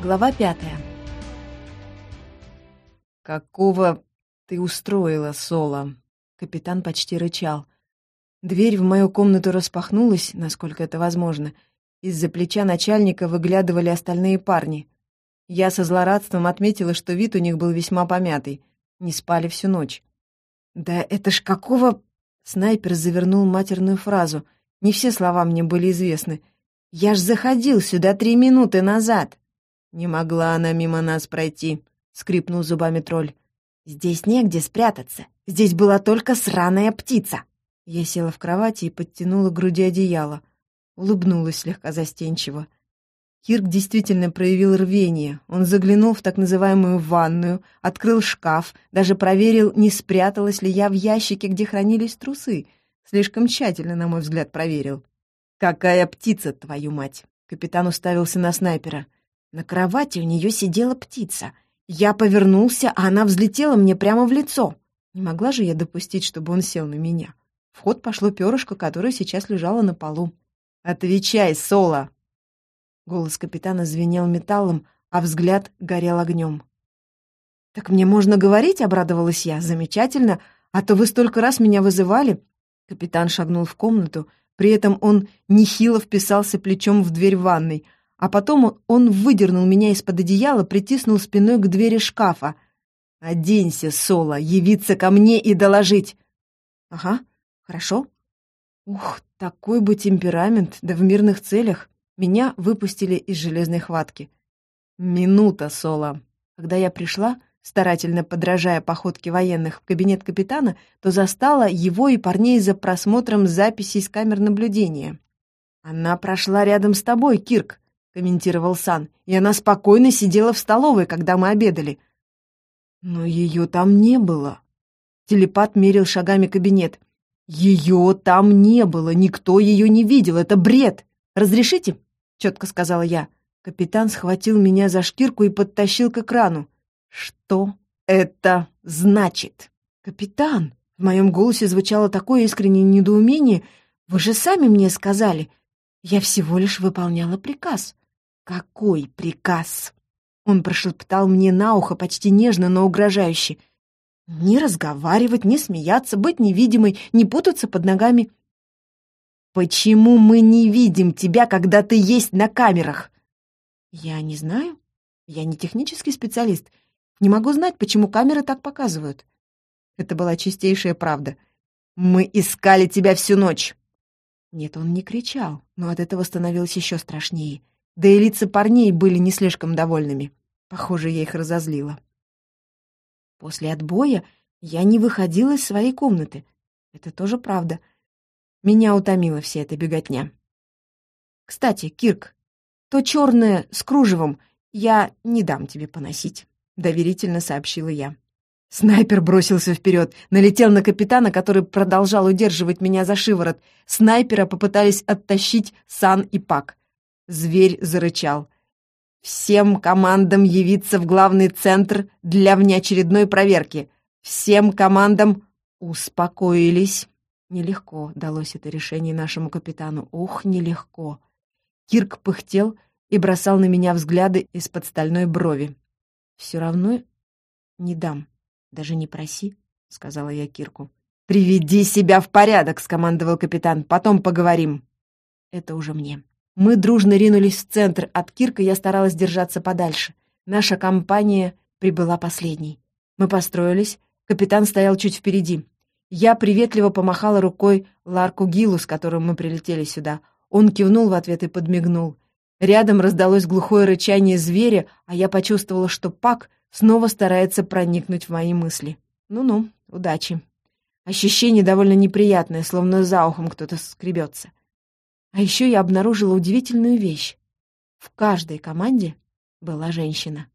Глава пятая. «Какого ты устроила, Соло?» Капитан почти рычал. Дверь в мою комнату распахнулась, насколько это возможно. Из-за плеча начальника выглядывали остальные парни. Я со злорадством отметила, что вид у них был весьма помятый. Не спали всю ночь. «Да это ж какого...» Снайпер завернул матерную фразу. Не все слова мне были известны. «Я ж заходил сюда три минуты назад!» «Не могла она мимо нас пройти», — скрипнул зубами тролль. «Здесь негде спрятаться. Здесь была только сраная птица». Я села в кровати и подтянула к груди одеяло. Улыбнулась слегка застенчиво. Кирк действительно проявил рвение. Он заглянул в так называемую ванную, открыл шкаф, даже проверил, не спряталась ли я в ящике, где хранились трусы. Слишком тщательно, на мой взгляд, проверил. «Какая птица, твою мать!» Капитан уставился на снайпера. На кровати у нее сидела птица. Я повернулся, а она взлетела мне прямо в лицо. Не могла же я допустить, чтобы он сел на меня. В ход пошло перышко, которое сейчас лежало на полу. «Отвечай, Соло!» Голос капитана звенел металлом, а взгляд горел огнем. «Так мне можно говорить?» — обрадовалась я. «Замечательно, а то вы столько раз меня вызывали». Капитан шагнул в комнату, при этом он нехило вписался плечом в дверь ванной — а потом он выдернул меня из-под одеяла, притиснул спиной к двери шкафа. «Оденься, Соло, явиться ко мне и доложить!» «Ага, хорошо». Ух, такой бы темперамент, да в мирных целях. Меня выпустили из железной хватки. «Минута, Соло». Когда я пришла, старательно подражая походке военных в кабинет капитана, то застала его и парней за просмотром записей с камер наблюдения. «Она прошла рядом с тобой, Кирк», комментировал Сан, и она спокойно сидела в столовой, когда мы обедали. Но ее там не было. Телепат мерил шагами кабинет. Ее там не было, никто ее не видел, это бред. Разрешите? Четко сказала я. Капитан схватил меня за шкирку и подтащил к экрану. Что это значит? Капитан, в моем голосе звучало такое искреннее недоумение. Вы же сами мне сказали. Я всего лишь выполняла приказ. «Какой приказ?» Он прошептал мне на ухо почти нежно, но угрожающе. «Не разговаривать, не смеяться, быть невидимой, не путаться под ногами». «Почему мы не видим тебя, когда ты есть на камерах?» «Я не знаю. Я не технический специалист. Не могу знать, почему камеры так показывают». Это была чистейшая правда. «Мы искали тебя всю ночь!» Нет, он не кричал, но от этого становилось еще страшнее да и лица парней были не слишком довольными. Похоже, я их разозлила. После отбоя я не выходила из своей комнаты. Это тоже правда. Меня утомила вся эта беготня. Кстати, Кирк, то черное с кружевом я не дам тебе поносить, — доверительно сообщила я. Снайпер бросился вперед, налетел на капитана, который продолжал удерживать меня за шиворот. Снайпера попытались оттащить Сан и Пак. Зверь зарычал. «Всем командам явиться в главный центр для внеочередной проверки. Всем командам успокоились». Нелегко далось это решение нашему капитану. Ух, нелегко. Кирк пыхтел и бросал на меня взгляды из-под стальной брови. «Все равно не дам. Даже не проси», — сказала я Кирку. «Приведи себя в порядок», — скомандовал капитан. «Потом поговорим». Это уже мне. Мы дружно ринулись в центр. От Кирка я старалась держаться подальше. Наша компания прибыла последней. Мы построились. Капитан стоял чуть впереди. Я приветливо помахала рукой Ларку Гилу, с которым мы прилетели сюда. Он кивнул в ответ и подмигнул. Рядом раздалось глухое рычание зверя, а я почувствовала, что Пак снова старается проникнуть в мои мысли. Ну-ну, удачи. Ощущение довольно неприятное, словно за ухом кто-то скребется. А еще я обнаружила удивительную вещь. В каждой команде была женщина.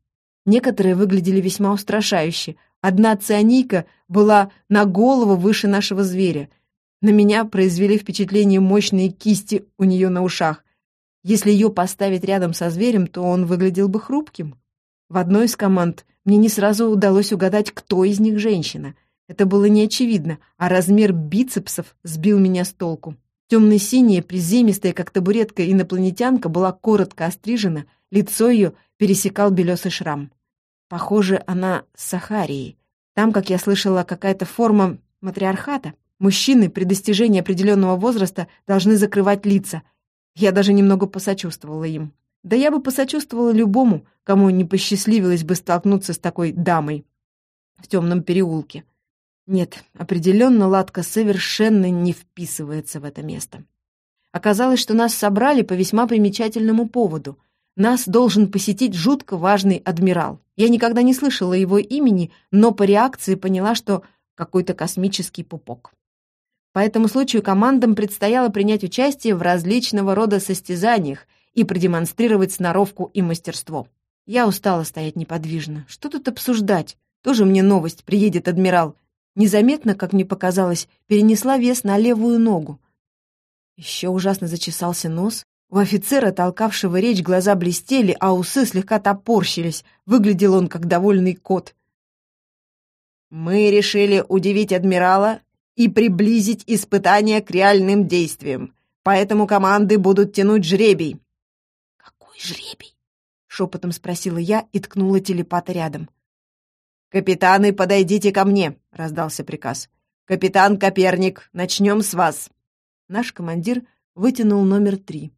Некоторые выглядели весьма устрашающе. Одна цианийка была на голову выше нашего зверя. На меня произвели впечатление мощные кисти у нее на ушах. Если ее поставить рядом со зверем, то он выглядел бы хрупким. В одной из команд мне не сразу удалось угадать, кто из них женщина. Это было неочевидно, а размер бицепсов сбил меня с толку. Темно-синяя, приземистая, как табуретка, инопланетянка была коротко острижена, лицо ее пересекал белесый шрам. Похоже, она с Сахарией. Там, как я слышала, какая-то форма матриархата. Мужчины при достижении определенного возраста должны закрывать лица. Я даже немного посочувствовала им. Да я бы посочувствовала любому, кому не посчастливилось бы столкнуться с такой дамой в темном переулке. Нет, определенно Ладка совершенно не вписывается в это место. Оказалось, что нас собрали по весьма примечательному поводу. Нас должен посетить жутко важный адмирал. Я никогда не слышала его имени, но по реакции поняла, что какой-то космический пупок. По этому случаю командам предстояло принять участие в различного рода состязаниях и продемонстрировать сноровку и мастерство. Я устала стоять неподвижно. Что тут обсуждать? Тоже мне новость, приедет адмирал. Незаметно, как мне показалось, перенесла вес на левую ногу. Еще ужасно зачесался нос. У офицера, толкавшего речь, глаза блестели, а усы слегка топорщились. Выглядел он, как довольный кот. «Мы решили удивить адмирала и приблизить испытания к реальным действиям. Поэтому команды будут тянуть жребий». «Какой жребий?» — шепотом спросила я и ткнула телепата рядом. «Капитаны, подойдите ко мне!» — раздался приказ. «Капитан Коперник, начнем с вас!» Наш командир вытянул номер три.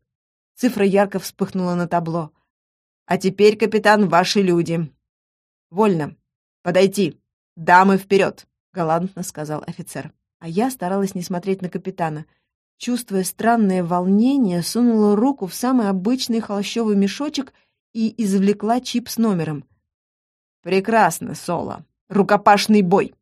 Цифра ярко вспыхнула на табло. «А теперь, капитан, ваши люди!» «Вольно! Подойти! Дамы вперед!» — галантно сказал офицер. А я старалась не смотреть на капитана. Чувствуя странное волнение, сунула руку в самый обычный холщовый мешочек и извлекла чип с номером. «Прекрасно, Соло. Рукопашный бой!»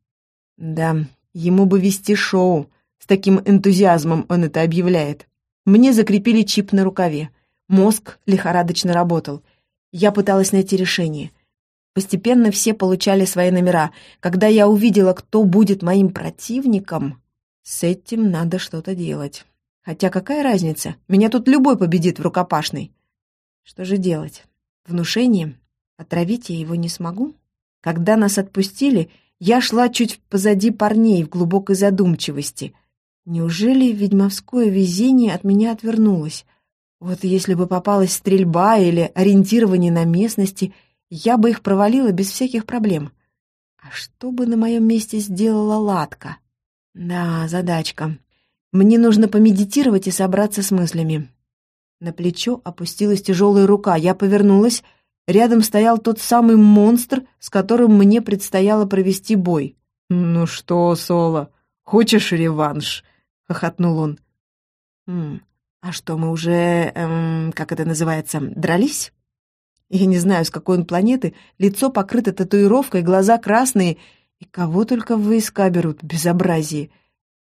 Да, ему бы вести шоу. С таким энтузиазмом он это объявляет. Мне закрепили чип на рукаве. Мозг лихорадочно работал. Я пыталась найти решение. Постепенно все получали свои номера. Когда я увидела, кто будет моим противником, с этим надо что-то делать. Хотя какая разница? Меня тут любой победит в рукопашной. Что же делать? Внушение? Отравить я его не смогу? Когда нас отпустили, я шла чуть позади парней в глубокой задумчивости. Неужели ведьмовское везение от меня отвернулось? Вот если бы попалась стрельба или ориентирование на местности, я бы их провалила без всяких проблем. А что бы на моем месте сделала Ладка? Да, задачка. Мне нужно помедитировать и собраться с мыслями. На плечо опустилась тяжелая рука. Я повернулась. Рядом стоял тот самый монстр, с которым мне предстояло провести бой. «Ну что, Соло, хочешь реванш?» — хохотнул он. «М а что, мы уже, эм, как это называется, дрались?» Я не знаю, с какой он планеты, лицо покрыто татуировкой, глаза красные. И кого только в войска берут, безобразие.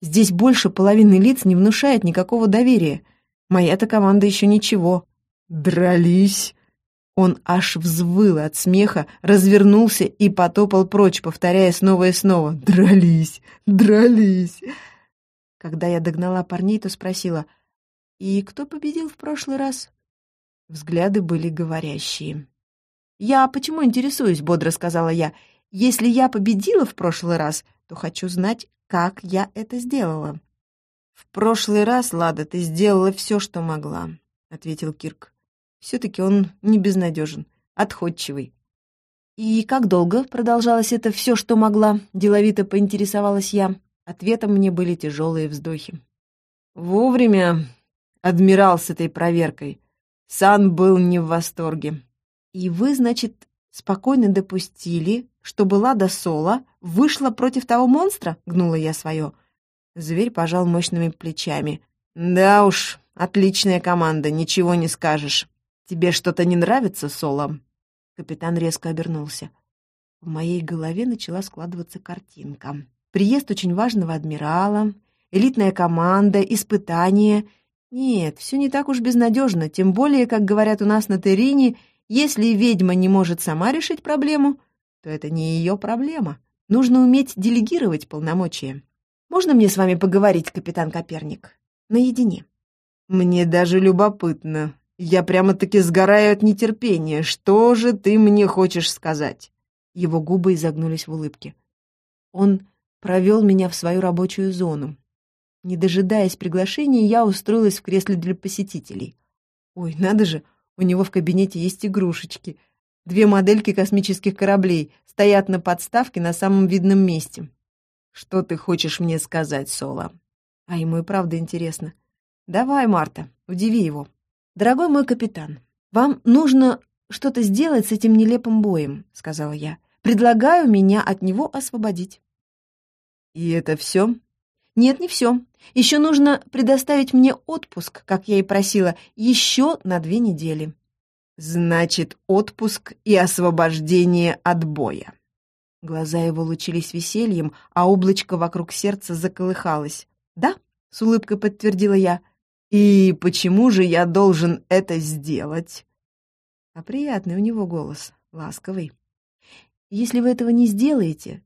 Здесь больше половины лиц не внушает никакого доверия. Моя-то команда еще ничего. «Дрались!» Он аж взвыл от смеха, развернулся и потопал прочь, повторяя снова и снова «Дрались! Дрались!» Когда я догнала парней, то спросила «И кто победил в прошлый раз?» Взгляды были говорящие. «Я почему интересуюсь?» — бодро сказала я. «Если я победила в прошлый раз, то хочу знать, как я это сделала». «В прошлый раз, Лада, ты сделала все, что могла», — ответил Кирк. «Все-таки он не безнадежен, отходчивый». «И как долго продолжалось это все, что могла?» — деловито поинтересовалась я. Ответом мне были тяжелые вздохи. «Вовремя адмирал с этой проверкой», Сан был не в восторге. «И вы, значит, спокойно допустили, чтобы Лада Соло вышла против того монстра?» — гнула я свое. Зверь пожал мощными плечами. «Да уж, отличная команда, ничего не скажешь. Тебе что-то не нравится, Соло?» Капитан резко обернулся. В моей голове начала складываться картинка. Приезд очень важного адмирала, элитная команда, испытания — нет, все не так уж безнадежно, тем более, как говорят у нас на Терине, если ведьма не может сама решить проблему, то это не ее проблема. Нужно уметь делегировать полномочия. Можно мне с вами поговорить, капитан Коперник? Наедине. Мне даже любопытно. Я прямо-таки сгораю от нетерпения. Что же ты мне хочешь сказать? Его губы изогнулись в улыбке. Он провел меня в свою рабочую зону. Не дожидаясь приглашения, я устроилась в кресле для посетителей. Ой, надо же, у него в кабинете есть игрушечки. Две модельки космических кораблей стоят на подставке на самом видном месте. Что ты хочешь мне сказать, Соло? А ему и правда интересно. Давай, Марта, удиви его. Дорогой мой капитан, вам нужно что-то сделать с этим нелепым боем, сказала я. Предлагаю меня от него освободить. И это все? Нет, не все. Еще нужно предоставить мне отпуск, как я и просила, еще на две недели. Значит, отпуск и освобождение от боя. Глаза его лучились весельем, а облачко вокруг сердца заколыхалось. «Да», — с улыбкой подтвердила я. «И почему же я должен это сделать?» А приятный у него голос, ласковый. «Если вы этого не сделаете,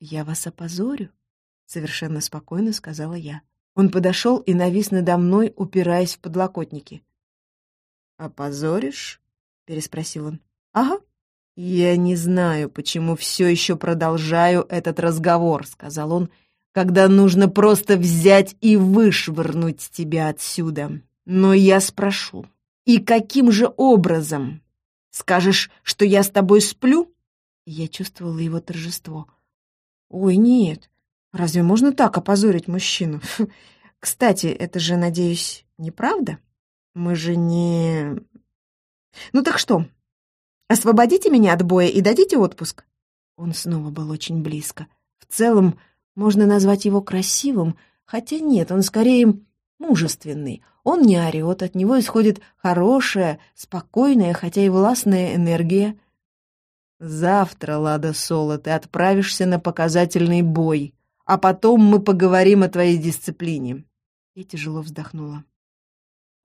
я вас опозорю», — совершенно спокойно сказала я. Он подошел и навис надо мной, упираясь в подлокотники. «Опозоришь?» — переспросил он. «Ага». «Я не знаю, почему все еще продолжаю этот разговор», — сказал он, «когда нужно просто взять и вышвырнуть тебя отсюда. Но я спрошу, и каким же образом? Скажешь, что я с тобой сплю?» Я чувствовала его торжество. «Ой, нет, разве можно так опозорить мужчину? Кстати, это же, надеюсь, неправда? Мы же не... «Ну так что, освободите меня от боя и дадите отпуск?» Он снова был очень близко. В целом, можно назвать его красивым, хотя нет, он скорее мужественный. Он не орет, от него исходит хорошая, спокойная, хотя и властная энергия. «Завтра, Лада Соло, ты отправишься на показательный бой, а потом мы поговорим о твоей дисциплине». Я тяжело вздохнула.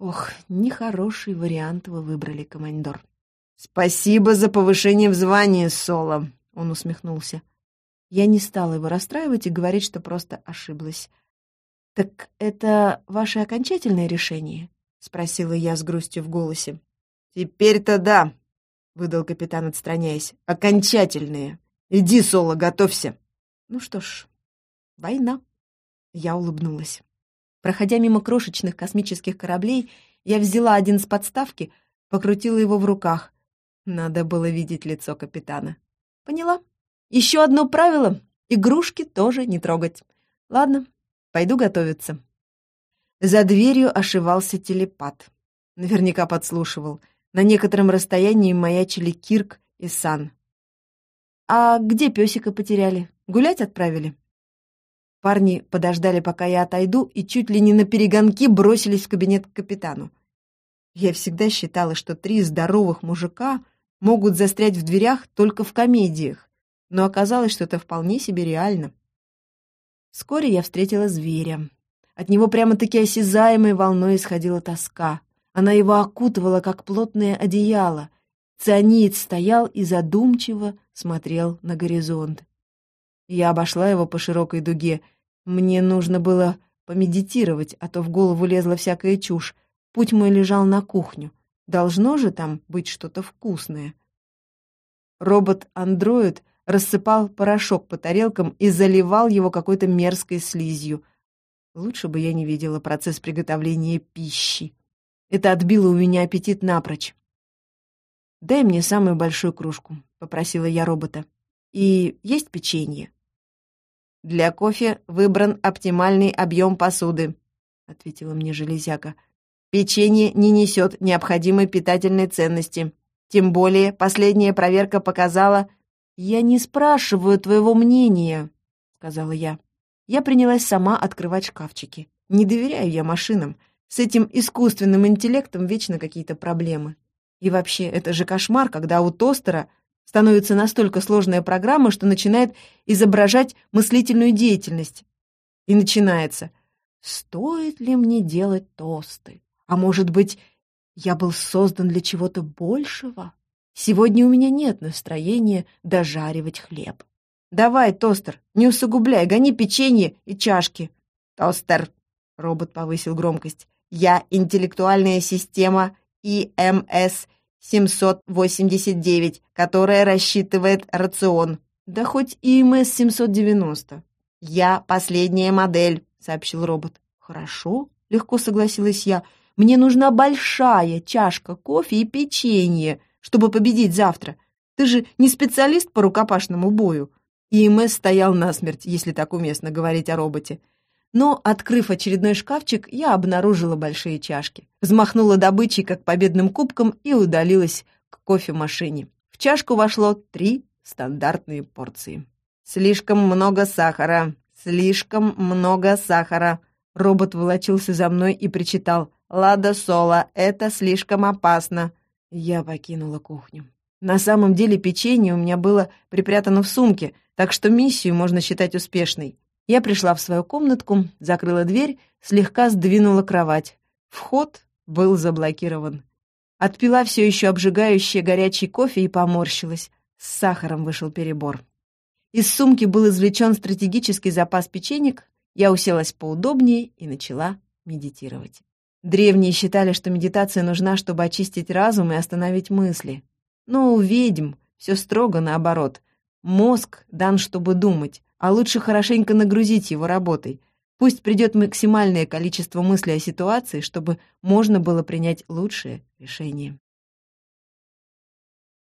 Ох, нехороший вариант вы выбрали, командор. Спасибо за повышение в звании, Соло, он усмехнулся. Я не стала его расстраивать и говорить, что просто ошиблась. «Так это ваше окончательное решение?» — спросила я с грустью в голосе. «Теперь-то да», — выдал капитан, отстраняясь. «Окончательные. Иди, Соло, готовься». «Ну что ж, война». Я улыбнулась. Проходя мимо крошечных космических кораблей, я взяла один с подставки, покрутила его в руках. Надо было видеть лицо капитана. Поняла. Еще одно правило — игрушки тоже не трогать. Ладно, пойду готовиться. За дверью ошивался телепат. Наверняка подслушивал. На некотором расстоянии маячили Кирк и Сан. «А где песика потеряли? Гулять отправили?» Парни подождали, пока я отойду, и чуть ли не на перегонки бросились в кабинет к капитану. Я всегда считала, что три здоровых мужика могут застрять в дверях только в комедиях, но оказалось, что это вполне себе реально. Вскоре я встретила зверя. От него прямо-таки осязаемой волной исходила тоска. Она его окутывала, как плотное одеяло. Цианид стоял и задумчиво смотрел на горизонт. Я обошла его по широкой дуге. Мне нужно было помедитировать, а то в голову лезла всякая чушь. Путь мой лежал на кухню. Должно же там быть что-то вкусное. Робот-андроид рассыпал порошок по тарелкам и заливал его какой-то мерзкой слизью. Лучше бы я не видела процесс приготовления пищи. Это отбило у меня аппетит напрочь. «Дай мне самую большую кружку», — попросила я робота. «И есть печенье?» «Для кофе выбран оптимальный объем посуды», — ответила мне железяка. «Печенье не несет необходимой питательной ценности. Тем более последняя проверка показала...» «Я не спрашиваю твоего мнения», — сказала я. Я принялась сама открывать шкафчики. Не доверяю я машинам. С этим искусственным интеллектом вечно какие-то проблемы. И вообще, это же кошмар, когда у тостера становится настолько сложная программа, что начинает изображать мыслительную деятельность. И начинается «Стоит ли мне делать тосты? А может быть, я был создан для чего-то большего? Сегодня у меня нет настроения дожаривать хлеб. Давай, тостер, не усугубляй, гони печенье и чашки». «Тостер», — робот повысил громкость, — «я интеллектуальная система ИМС 789, которая рассчитывает рацион. Да хоть и МС-790. Я последняя модель, сообщил робот. Хорошо, легко согласилась я. Мне нужна большая чашка кофе и печенье, чтобы победить завтра. Ты же не специалист по рукопашному бою. ИМС стоял насмерть, если так уместно говорить о роботе. Но, открыв очередной шкафчик, я обнаружила большие чашки. Взмахнула добычей, как победным кубком, и удалилась к кофемашине. В чашку вошло три стандартные порции. «Слишком много сахара! Слишком много сахара!» Робот волочился за мной и причитал. «Лада Соло, это слишком опасно!» Я покинула кухню. На самом деле печенье у меня было припрятано в сумке, так что миссию можно считать успешной. Я пришла в свою комнатку, закрыла дверь, слегка сдвинула кровать. Вход был заблокирован. Отпила все еще обжигающее горячий кофе и поморщилась. С сахаром вышел перебор. Из сумки был извлечен стратегический запас печенек, я уселась поудобнее и начала медитировать. Древние считали, что медитация нужна, чтобы очистить разум и остановить мысли. Но у ведьм все строго наоборот. Мозг дан, чтобы думать, а лучше хорошенько нагрузить его работой. Пусть придет максимальное количество мыслей о ситуации, чтобы можно было принять лучшее решение.